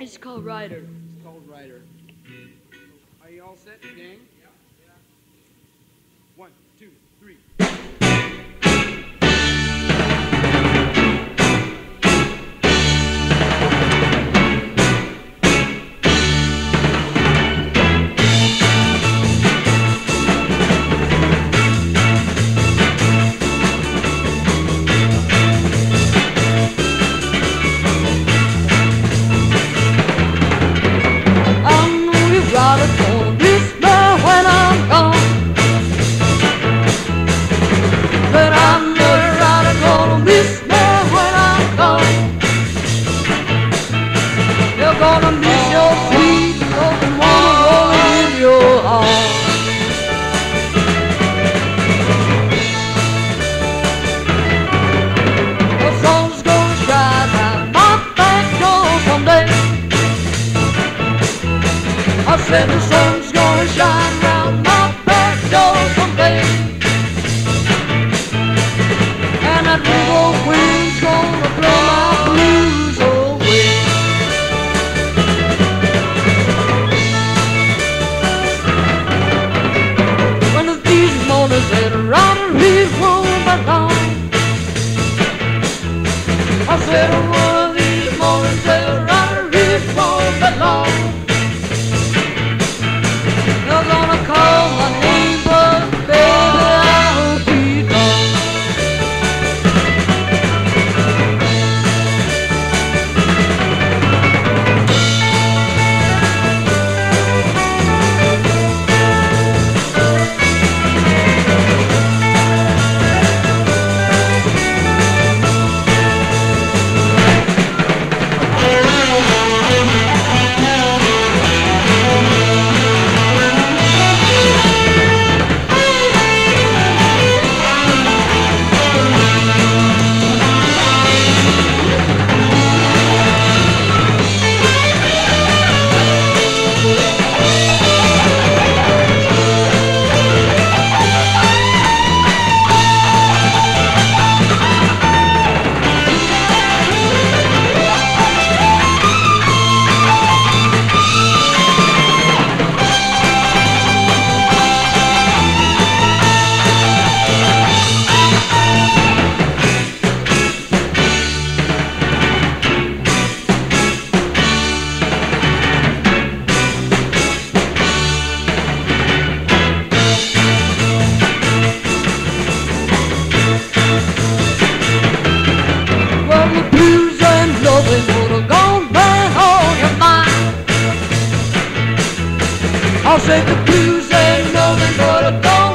It's called Rider. It's called Rider. Are you all set, gang? Yeah. One, two, three. Gonna miss your sweet broken woman rolling in your arms. The sun's gonna shine my back door someday. I said the sun's gonna shine I said the blues and Northern Border